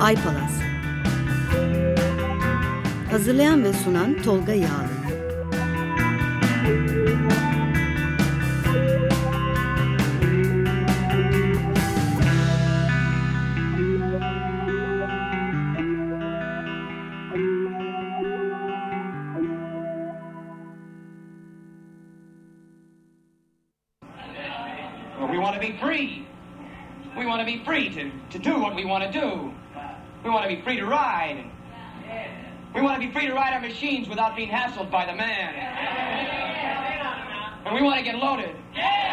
Ay Palas Hazırlayan ve sunan Tolga Yağlı we want to be free. We want to be free to, to do what we want to do. We want to be free to ride. We want to be free to ride our machines without being hassled by the man. And we want to get loaded. Jesus,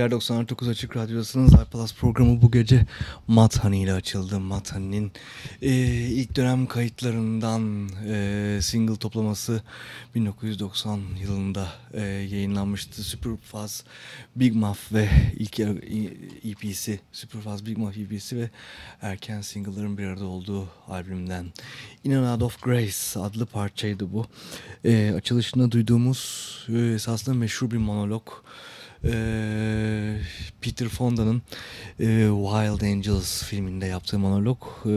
geceler 99 Açık Radyo'dasınız. iPlus programı bu gece Matt Honey ile açıldı. Matt Honey'nin e, ilk dönem kayıtlarından e, single toplaması 1990 yılında e, yayınlanmıştı. Superfast Big Muff ve ilk EP'si Superfast Big Muff EP'si ve erken single'ların bir arada olduğu albümden In and Out of Grace adlı parçaydı bu. E, açılışında duyduğumuz e, esasında meşhur bir monolog. Ee, Peter Fonda'nın e, Wild Angels filminde yaptığı monolog e,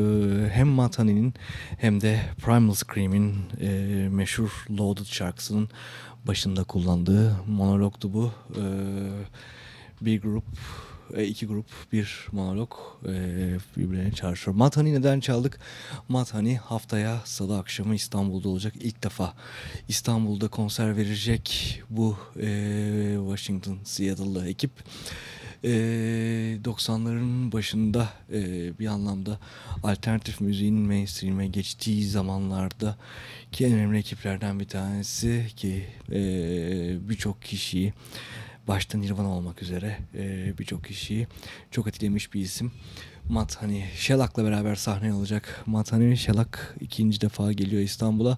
hem Matani'nin hem de Primal Scream'in e, meşhur Loaded şarkısının başında kullandığı monologdu bu. E, bir grup e, iki grup bir monolog e, birbirlerini çağrışıyor. Mathani neden çaldık? Mathani haftaya salı akşamı İstanbul'da olacak. ilk defa İstanbul'da konser verecek bu e, Washington Seattle'lı ekip. E, 90'ların başında e, bir anlamda alternatif müziğin mainstream'e geçtiği zamanlarda ki en önemli ekiplerden bir tanesi ki birçok kişiyi başta Nirvana olmak üzere e, birçok kişiyi çok etkilemiş bir isim. Matt hani Shellak'la beraber sahne alacak. Matt hani Shellak ikinci defa geliyor İstanbul'a.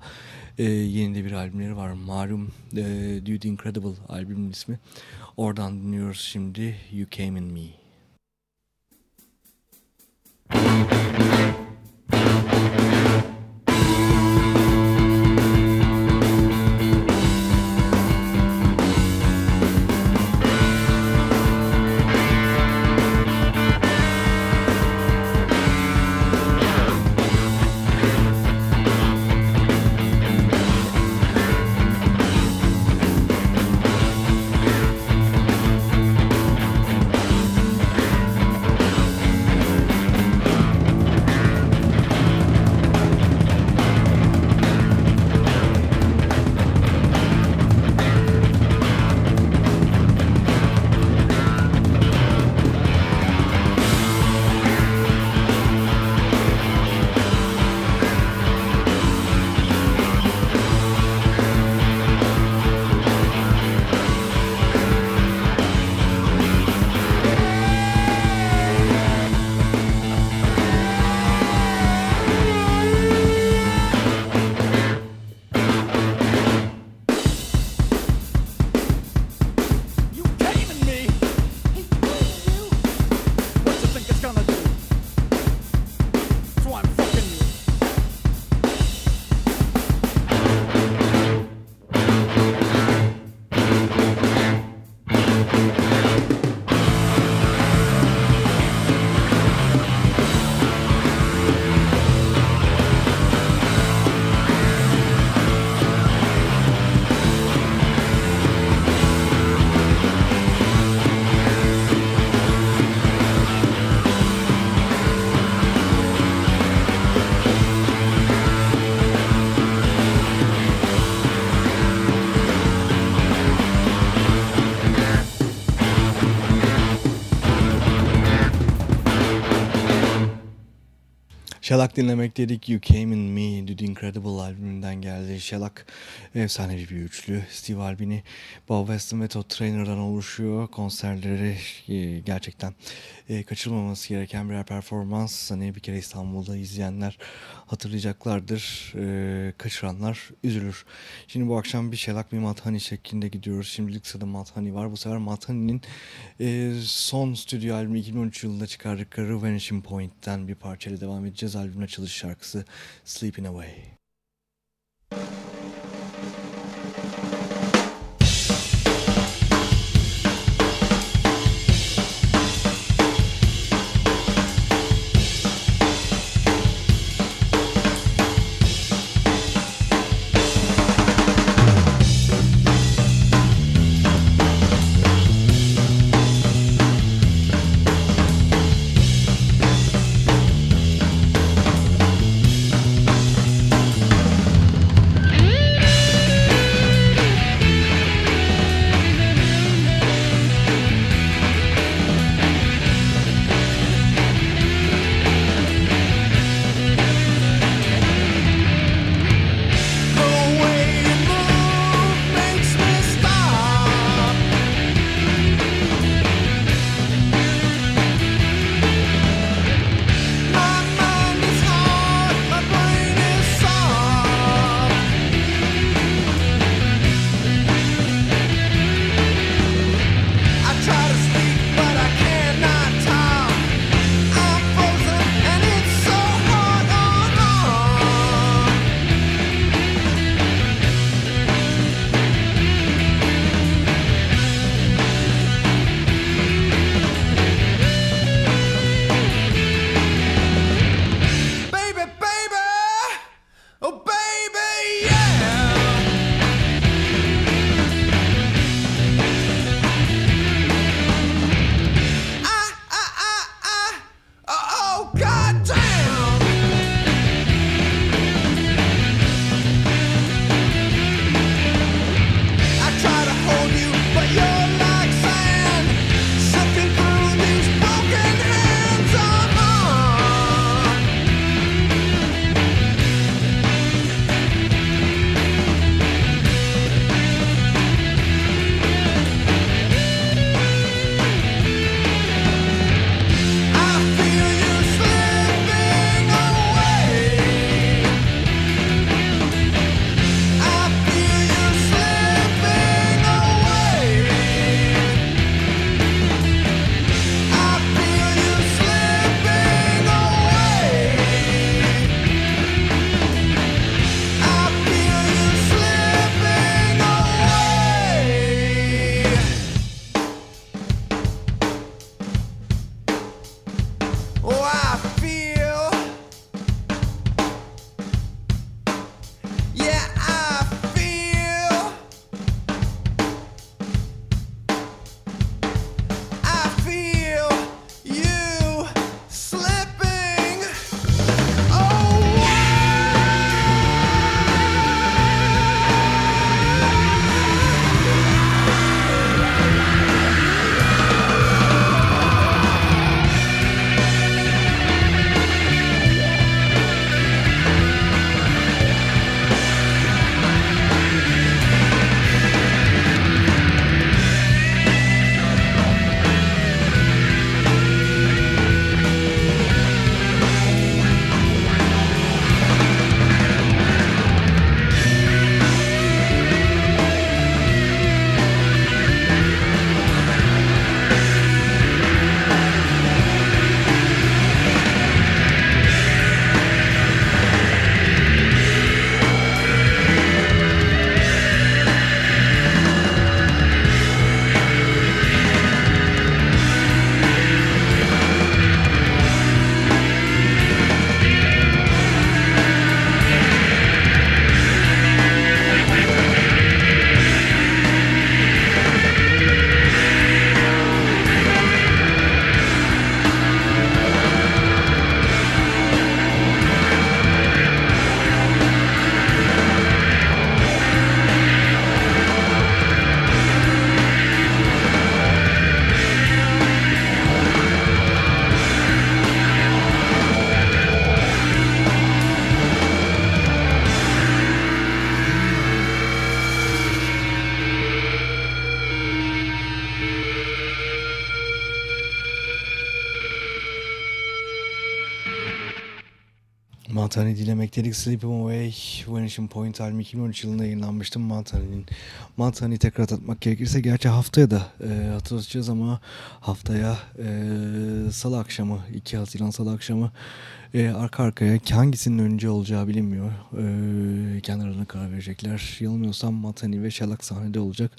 E, yeni de bir albümleri var. Malum e, Dude Incredible albümün ismi. Oradan dinliyoruz şimdi You Came In Me. Shellac dinlemek dedik. You Came In Me, The Incredible albümünden geldi. Shellac efsanevi bir üçlü. Steve Albini, Bob Weston ve Todd Trainer'dan oluşuyor. Konserleri e, gerçekten e, gereken birer performans. Hani bir kere İstanbul'da izleyenler hatırlayacaklardır. E, kaçıranlar üzülür. Şimdi bu akşam bir Shellac bir Mathani şeklinde gidiyoruz. Şimdilik sırada Mathani var. Bu sefer Mathani'nin e, son stüdyo albümü 2013 yılında çıkardıkları Vanishing Point'ten bir parçayla devam edeceğiz. Albümün açılış şarkısı Sleeping Away. Oh, Matani dilemektedik Sleep Away Vanishing Point albümü 2013 yılında yayınlanmıştı Matani'nin. Matani tekrar atmak gerekirse gerçi haftaya da e, hatırlatacağız ama haftaya e, salı akşamı 2 Haziran salı akşamı e, arka arkaya hangisinin önce olacağı bilinmiyor. E, kendilerine karar verecekler. Yanılmıyorsam Matani ve Şalak sahnede olacak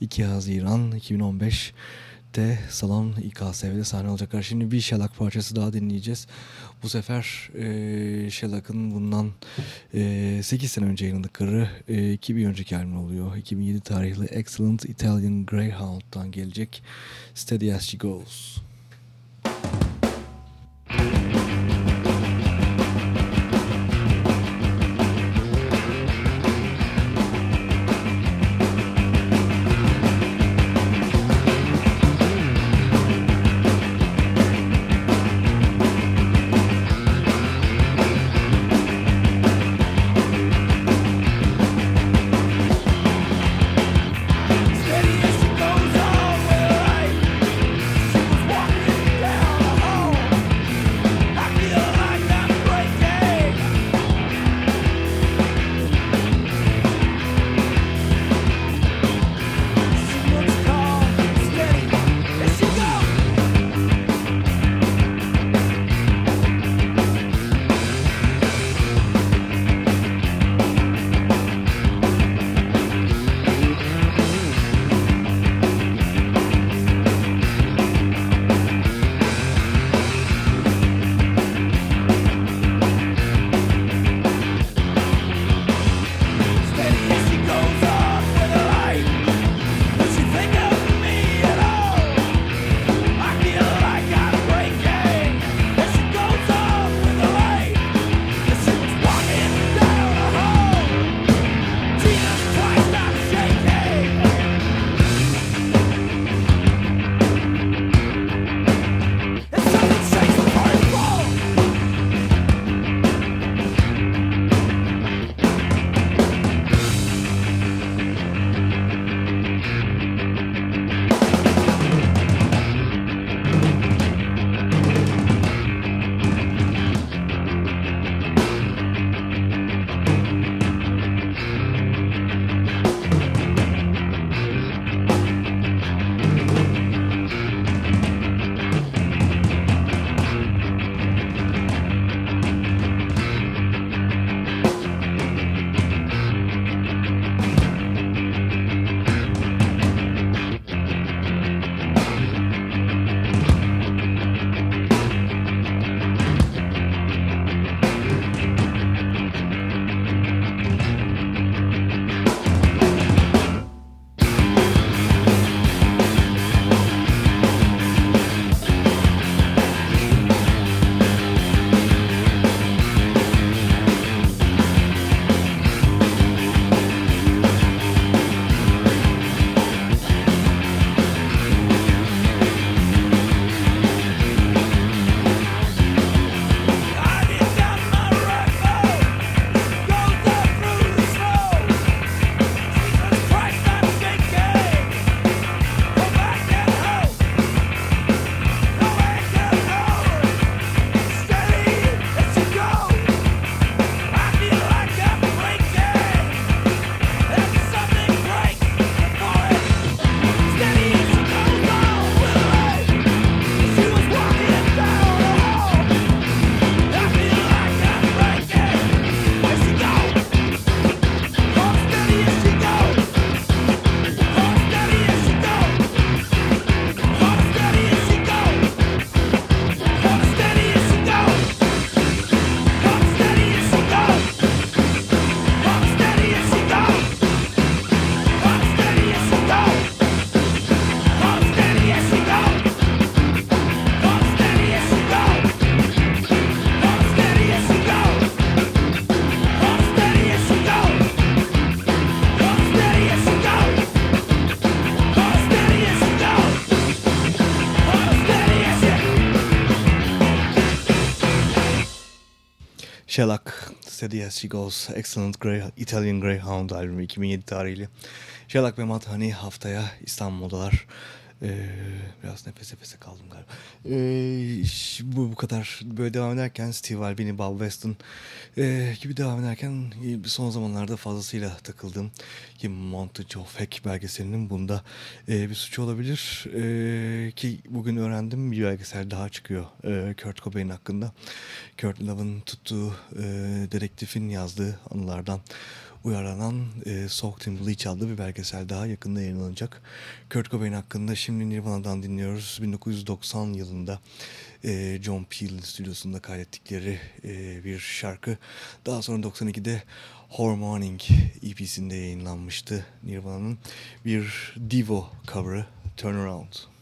2 Haziran 2015 de Salon İKSV'de sahne olacaklar. Şimdi bir Şelak parçası daha dinleyeceğiz. Bu sefer e, Şelak'ın bundan e, 8 sene önce yayınladıkları e, iki bir önceki albüm oluyor. 2007 tarihli Excellent Italian Greyhound'dan gelecek Steady As She Goes. Steady Shellac, Steady As She Goes, Excellent Grey, Italian Greyhound albümü 2007 tarihli. Shellac ve Matt Honey haftaya İstanbul'dalar. Ee, biraz nefes nefese kaldım galiba. Ee, bu bu kadar böyle devam ederken Steve Albini, Bob Weston e, gibi devam ederken e, son zamanlarda fazlasıyla takıldığım ki Montage of Heck belgeselinin bunda e, bir suçu olabilir. E, ki bugün öğrendim bir belgesel daha çıkıyor e, Kurt Cobain hakkında. Kurt Love'ın tuttuğu e, dedektifin yazdığı anılardan uyarlanan e, Soaked in Bleach adlı bir belgesel daha yakında yayınlanacak. Kurt Cobain hakkında şimdi Nirvana'dan dinliyoruz. 1990 yılında e, John Peel stüdyosunda kaydettikleri e, bir şarkı. Daha sonra 92'de Hormoning EP'sinde yayınlanmıştı Nirvana'nın bir Divo cover'ı Turnaround.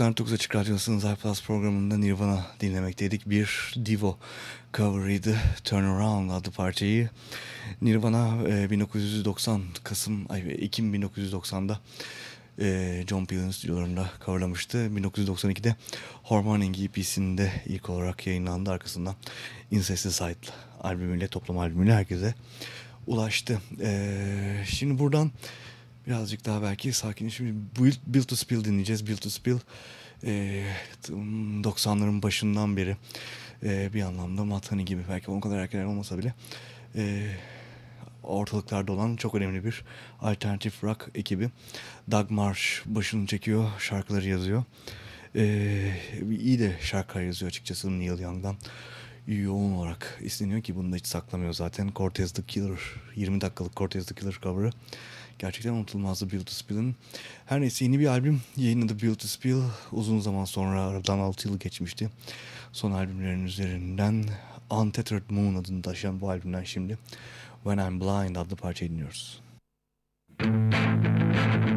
99 Açık Radyosu'nun iPlus programında Nirvana dinlemekteydik. Bir Divo cover'ıydı. Turn Around adlı parçayı. Nirvana e, 1990 Kasım, ay Ekim 1990'da e, John Peel'in stüdyolarında coverlamıştı. 1992'de Hormoning EP'sinde ilk olarak yayınlandı. Arkasından Incesticide albümüyle, toplam albümüyle herkese ulaştı. E, şimdi buradan birazcık daha belki sakin. Şimdi Build, Build to Spill dinleyeceğiz. Build to Spill e, 90'ların başından beri e, bir anlamda Honey gibi belki o kadar erken olmasa bile e, ortalıklarda olan çok önemli bir alternatif rock ekibi. Doug Marsh başını çekiyor, şarkıları yazıyor. E, iyi de şarkılar yazıyor açıkçası Neil Young'dan. Yoğun olarak isteniyor ki bunu da hiç saklamıyor zaten. Cortez the Killer, 20 dakikalık Cortez the Killer cover'ı gerçekten unutulmazdı Build to Spill'in. Her neyse yeni bir albüm yayınladı Build to Spill. Uzun zaman sonra aradan 6 yıl geçmişti. Son albümlerin üzerinden Untethered Moon adını taşıyan bu albümden şimdi When I'm Blind adlı parçayı dinliyoruz. When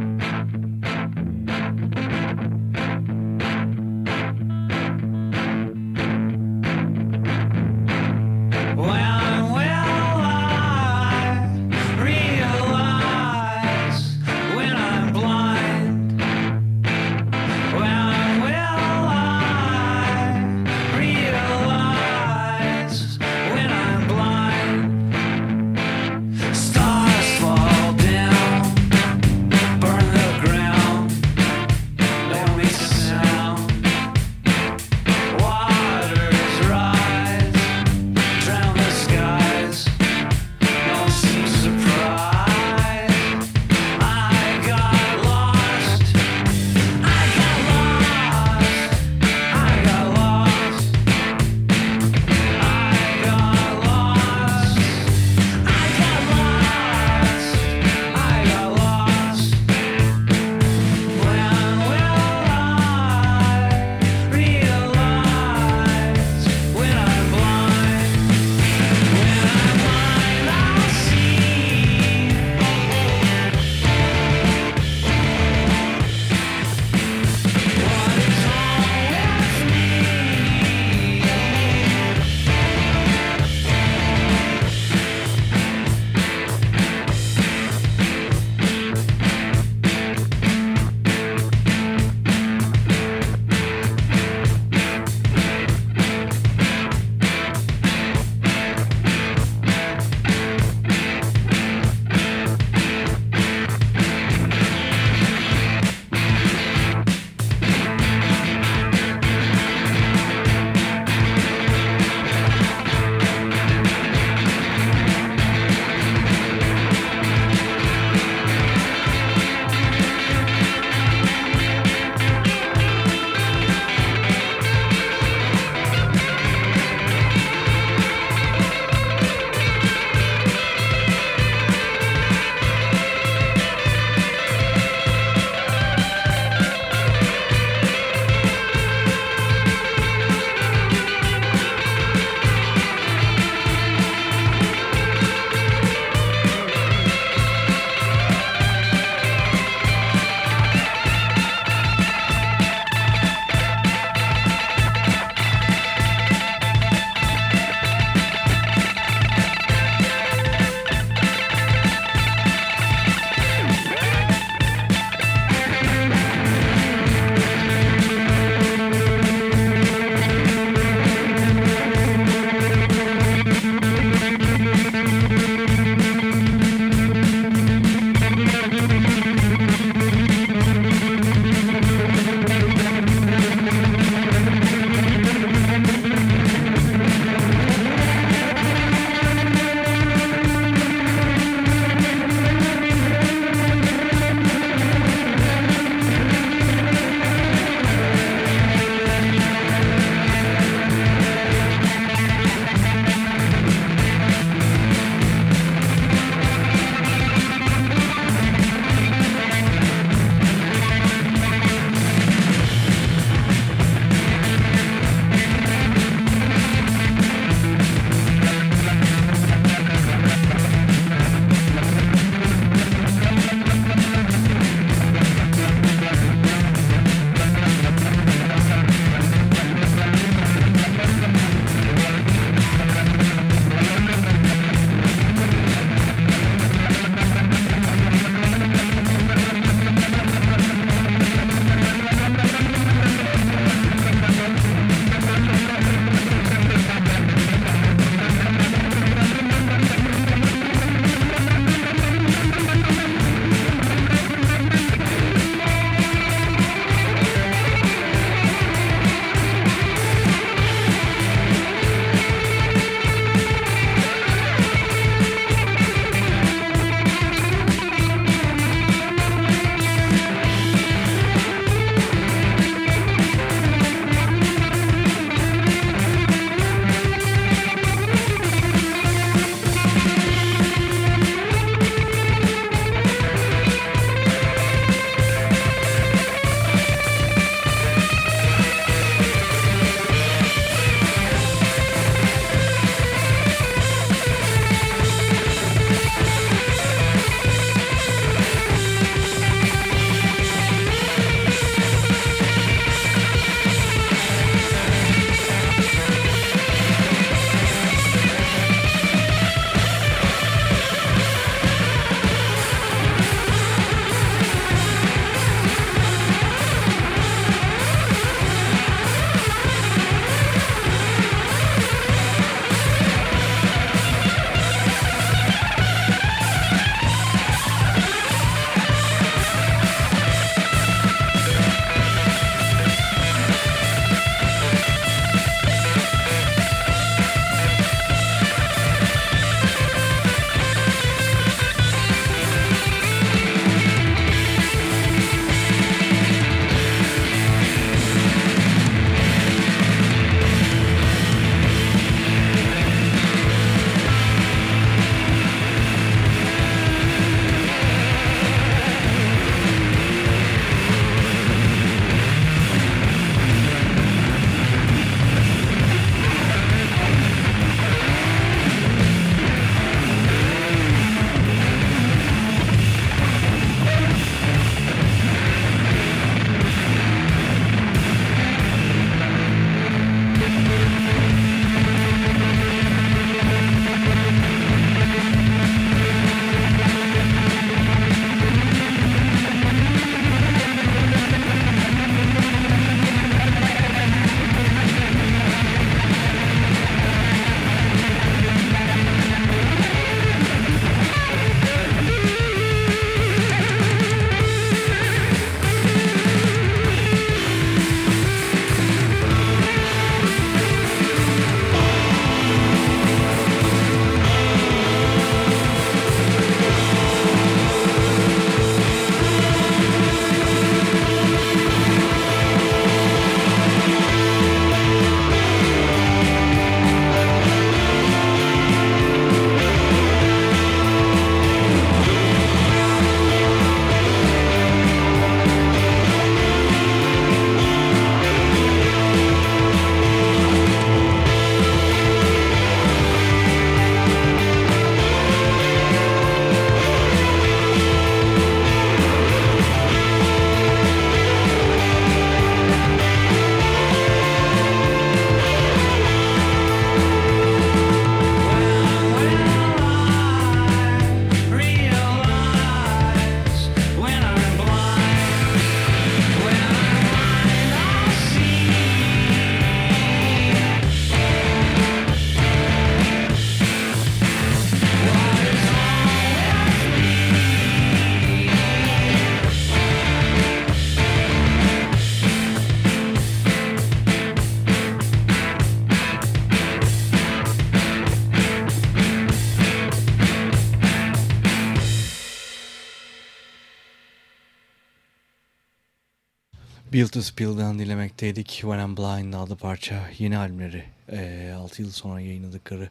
Build to Spill'den dinlemekteydik. When I'm Blind adlı parça yeni albümleri. E, 6 yıl sonra yayınladıkları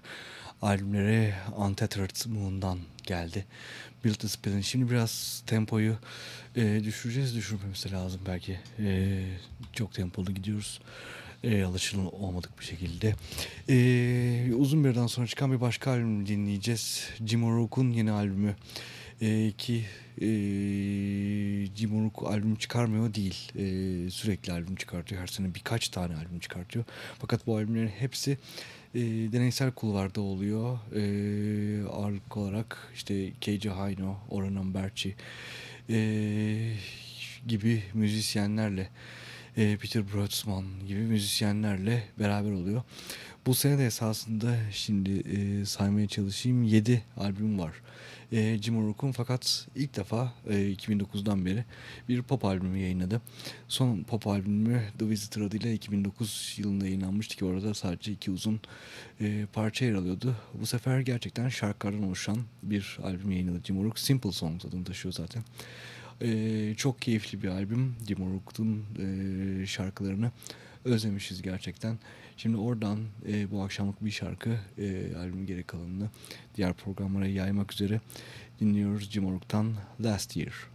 albümleri Untethered Moon'dan geldi. To Spill'in. Şimdi biraz tempoyu e, düşüreceğiz. Düşürmemiz lazım belki. E, çok tempolu gidiyoruz. E, alışılan olmadık bir şekilde. E, uzun bir aradan sonra çıkan bir başka albüm dinleyeceğiz. Jim O'Rourke'un yeni albümü. E, ki e, Jim albüm çıkarmıyor değil. E, sürekli albüm çıkartıyor. Her sene birkaç tane albüm çıkartıyor. Fakat bu albümlerin hepsi e, deneysel kulvarda oluyor. E, ağırlık olarak işte Keiji Haino, Orhan Amberci e, gibi müzisyenlerle e, Peter Brötzmann gibi müzisyenlerle beraber oluyor. Bu sene de esasında şimdi e, saymaya çalışayım 7 albüm var e, Jim O'Rourke'un fakat ilk defa e, 2009'dan beri bir pop albümü yayınladı. Son pop albümü The Visitor adıyla 2009 yılında yayınlanmıştı ki orada sadece iki uzun e, parça yer alıyordu. Bu sefer gerçekten şarkılardan oluşan bir albüm yayınladı Jim O'Rourke. Simple Songs adını taşıyor zaten. Ee, çok keyifli bir albüm. Jim O'Rourke'un e, şarkılarını özlemişiz gerçekten. Şimdi oradan e, bu akşamlık bir şarkı e, albümün geri kalanını diğer programlara yaymak üzere dinliyoruz Jim O'Rourke'tan Last Year.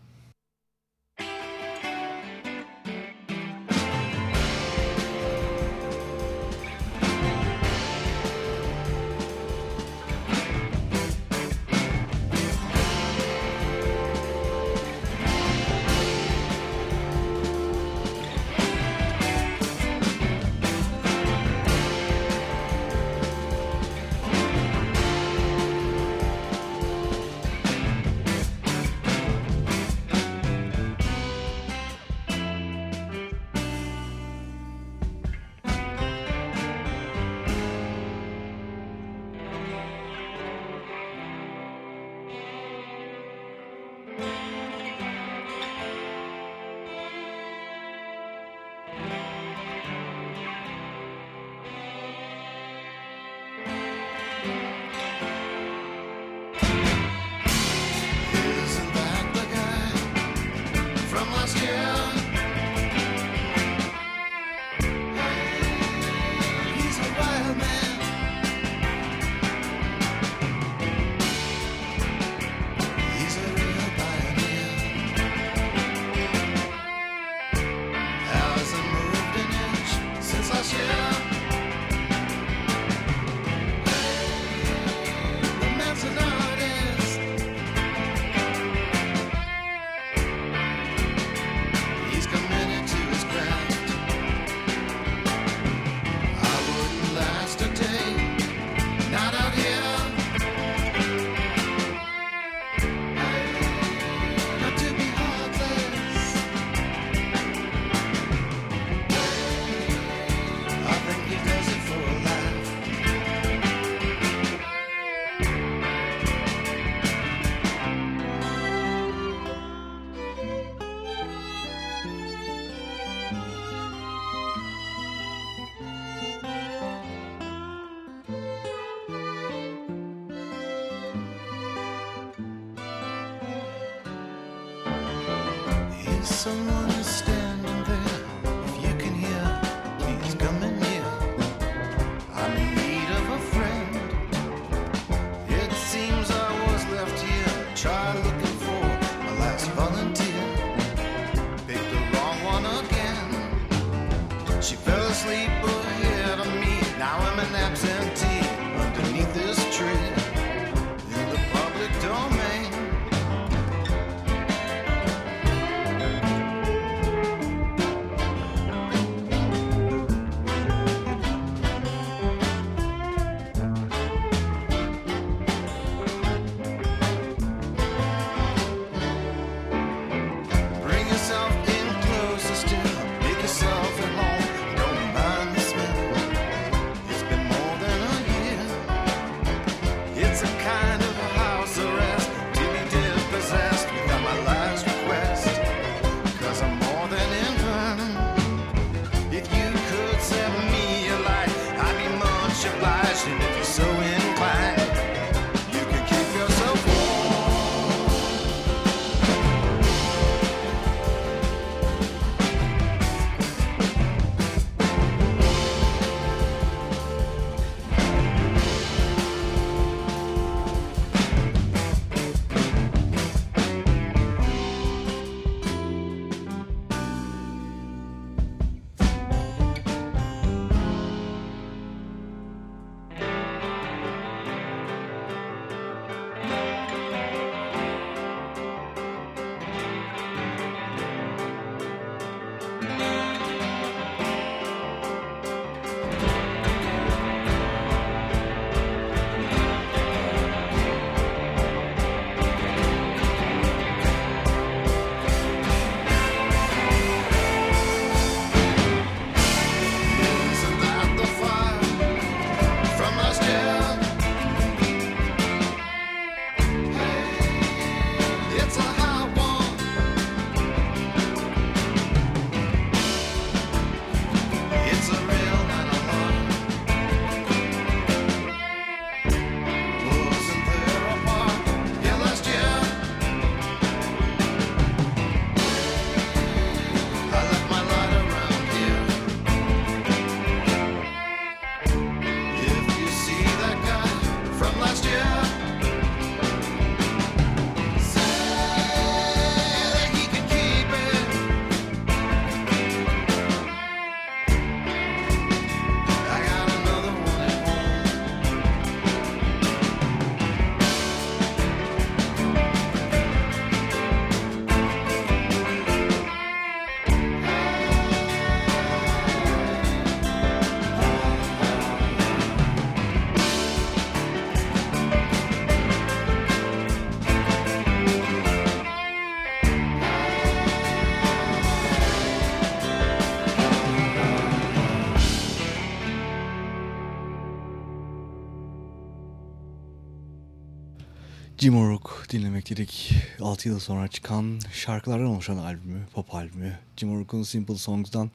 Jim O'Rourke dinlemek dedik. 6 yıl sonra çıkan şarkılardan oluşan albümü, pop albümü. Jim O'Rourke'un Simple Songs'dan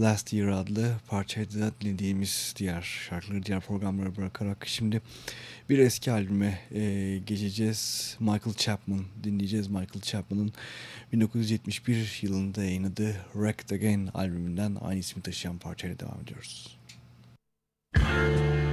Last Year adlı parçaydı dinlediğimiz diğer şarkıları, diğer programları bırakarak şimdi bir eski albüme e, geçeceğiz. Michael Chapman dinleyeceğiz. Michael Chapman'ın 1971 yılında yayınladığı Wrecked Again albümünden aynı ismi taşıyan parçayla devam ediyoruz. Müzik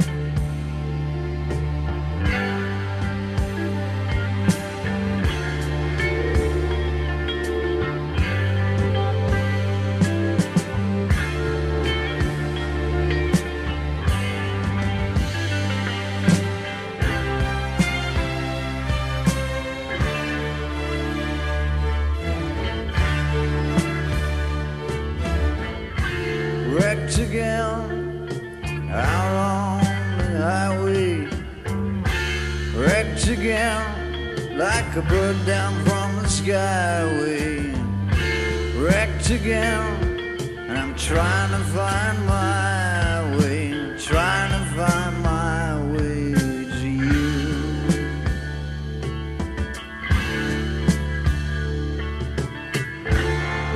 like a bird down from the skyway. Wrecked again, and I'm trying to find my way, trying to find my way to you.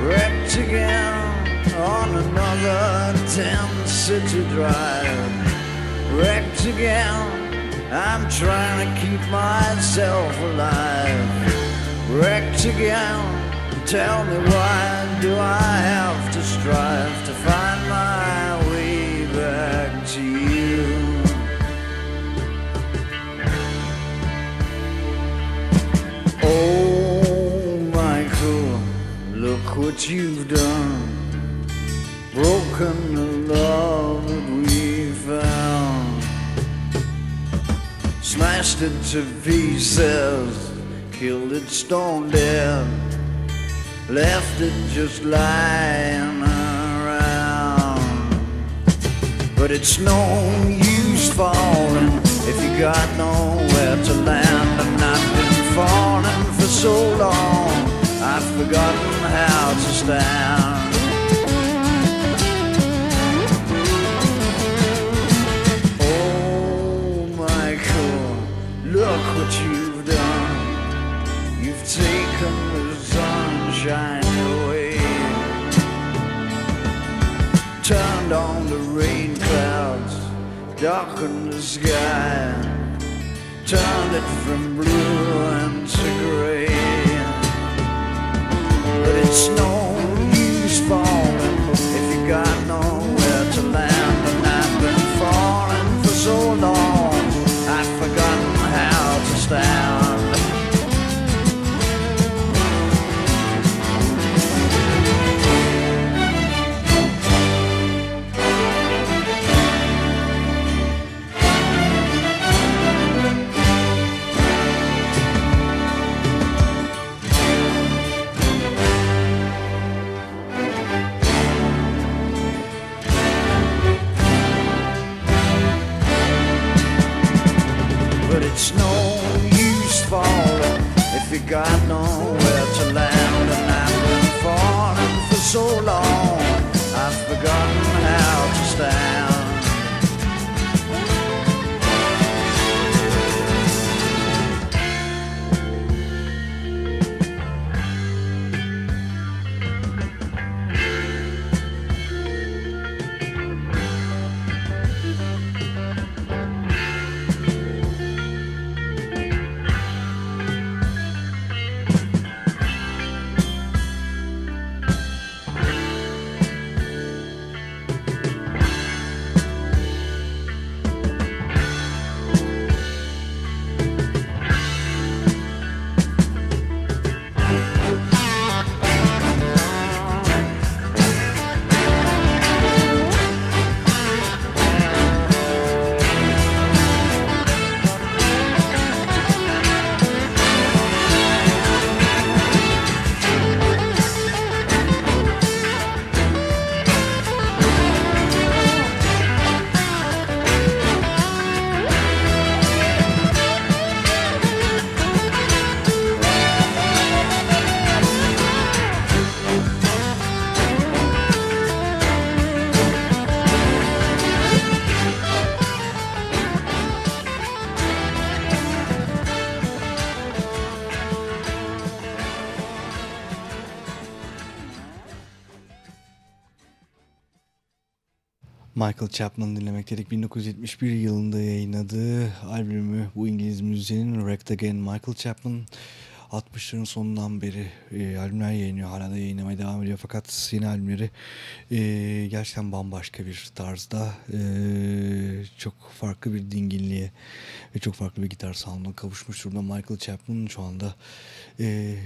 Wrecked again on another 10 city drive. Wrecked again I'm trying to keep myself alive. Wrecked again. Tell me why do I have to strive to find my way back to you? Oh, Michael, look what you've done. Broken the love that we found smashed it to pieces, killed it stone dead, left it just lying around. But it's no use falling if you got nowhere to land. And I've been falling for so long, I've forgotten how to stand. Look what you've done. You've taken the sunshine away. Turned on the rain clouds, darkened the sky. Turned it from blue into gray. But it's no Michael Chapman dinlemek dedik. 1971 yılında yayınladığı albümü bu İngiliz müzisyenin Wrecked Again Michael Chapman 60'ların sonundan beri e, albümler yayınlıyor. Hala da yayınlamaya devam ediyor. Fakat yeni albümleri e, gerçekten bambaşka bir tarzda e, çok farklı bir dinginliğe ve çok farklı bir gitar sounduna kavuşmuş durumda. Michael Chapman şu anda e,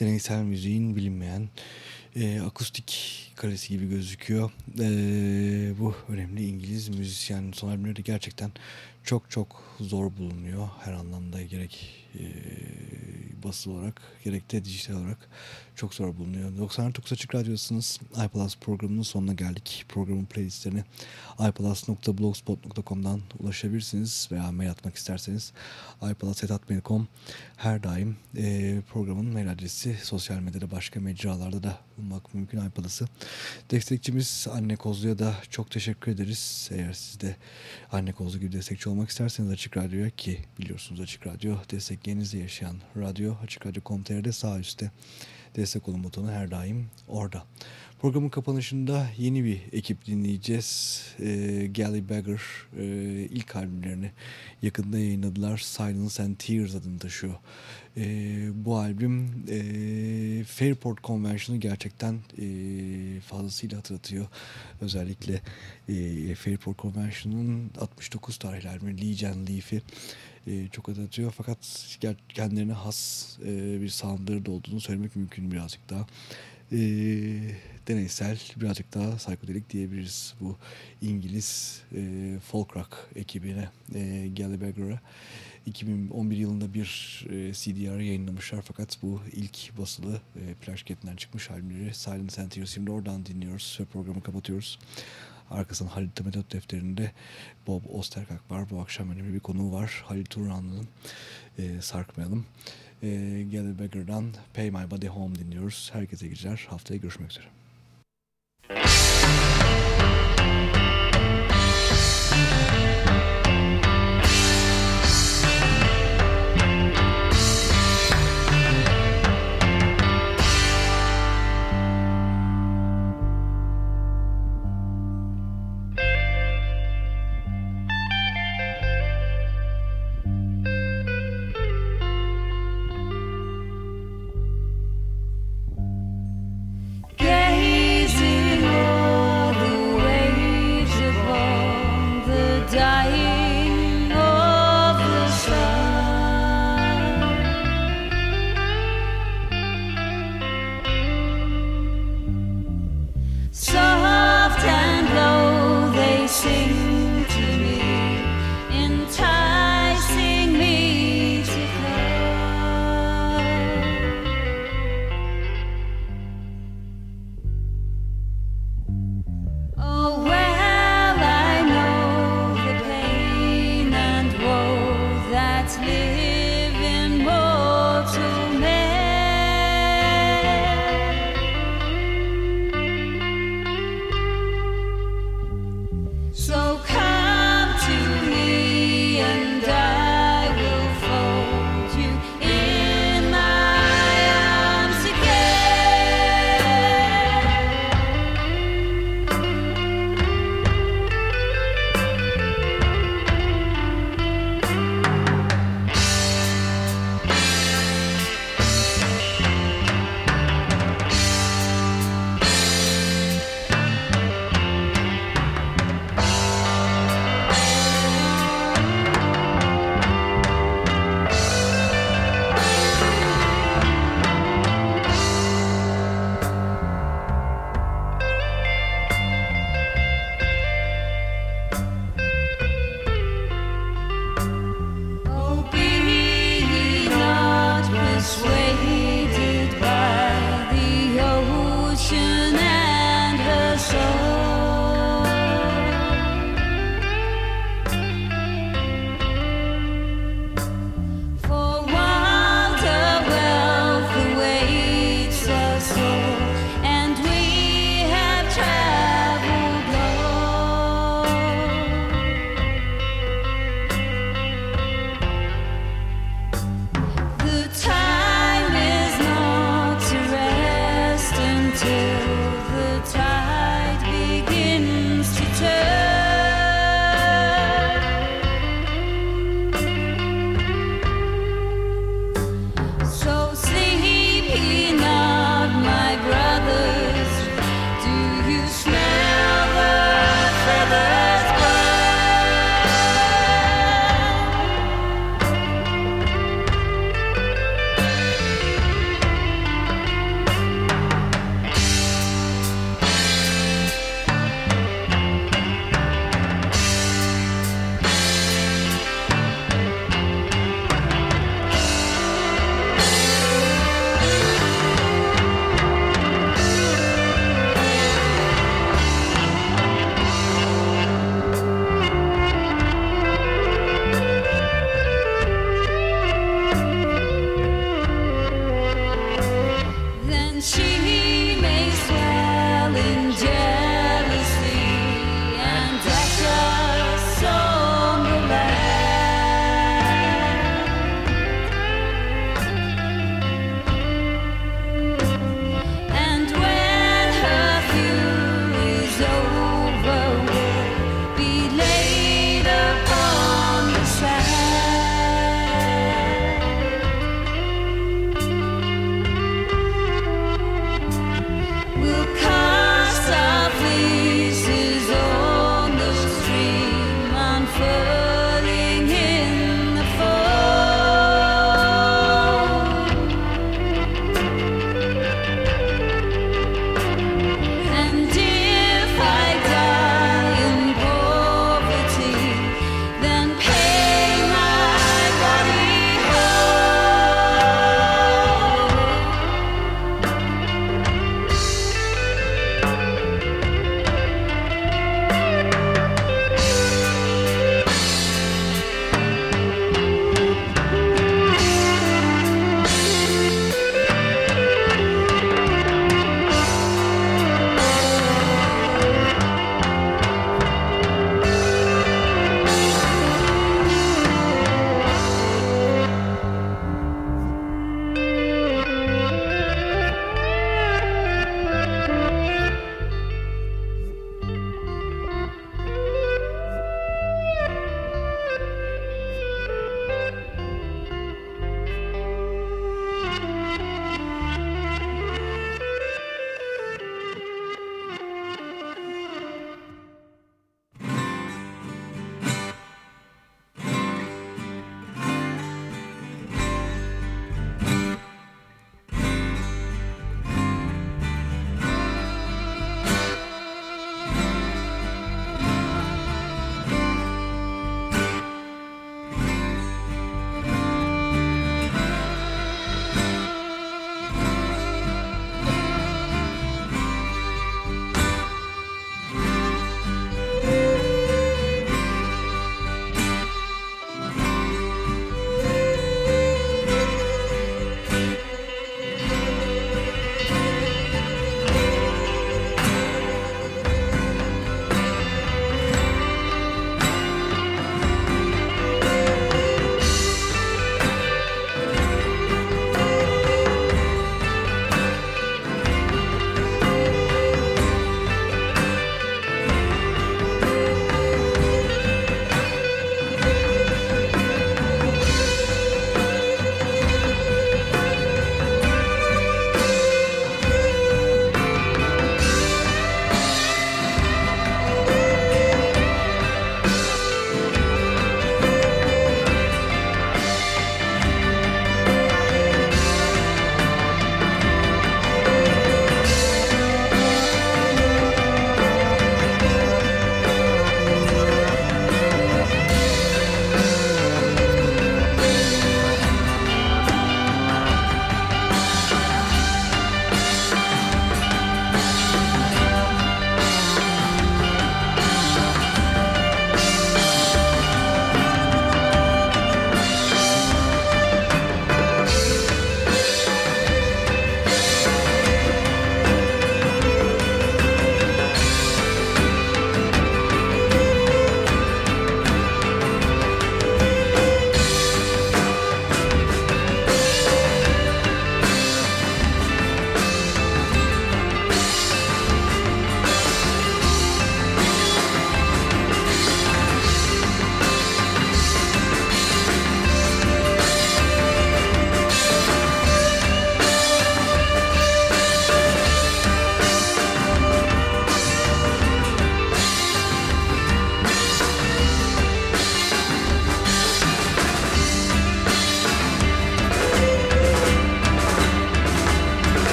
deneysel müziğin bilinmeyen e, akustik kalesi gibi gözüküyor. E, bu önemli İngiliz müzisyen son albümleri gerçekten çok çok zor bulunuyor. Her anlamda gerek basılı olarak gerek de dijital olarak çok zor bulunuyor. 99 Açık Radyosu'nuz. iPlus programının sonuna geldik. Programın playlistlerine iPlus.blogspot.com'dan ulaşabilirsiniz veya mail atmak isterseniz iPlus.mail.com her daim e, programın mail adresi sosyal medyada başka mecralarda da bulmak mümkün iPlus'ı. Destekçimiz Anne Kozlu'ya da çok teşekkür ederiz. Eğer siz de Anne Kozlu gibi destekçi olmak isterseniz Açık Radyo'ya ki biliyorsunuz Açık Radyo destekleyenizde yaşayan radyo Açık Radyo.com.tr'de sağ üstte destek olun butonu her daim orada. Programın kapanışında yeni bir ekip dinleyeceğiz. E, Gally Beggar e, ilk albümlerini yakında yayınladılar. Silence and Tears adını taşıyor. E, bu albüm e, Fairport Convention'ı gerçekten e, fazlasıyla hatırlatıyor. Özellikle e, Fairport Convention'ın 69 tarihli albümü Legion Leaf'i e, çok hatırlatıyor. Fakat kendilerine has e, bir soundları da olduğunu söylemek mümkün birazcık daha. E, deneysel, birazcık daha psikodelik diyebiliriz bu İngiliz e, folk rock ekibine, e, Gallagher'a. 2011 yılında bir e, CDR yayınlamışlar fakat bu ilk basılı e, plaj çıkmış albümleri Silent and. Şimdi oradan dinliyoruz ve programı kapatıyoruz. Arkasından Halit Tametot defterinde Bob Osterkak var. Bu akşam önemli bir konu var. Halil Turanlı'nın e, sarkmayalım. E, Gary Beggar'dan Pay My Body Home dinliyoruz. Herkese geceler. Haftaya görüşmek üzere.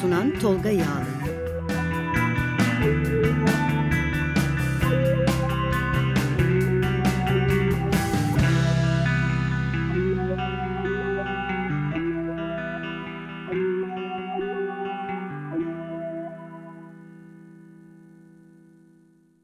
Sunan Tolga Yağlı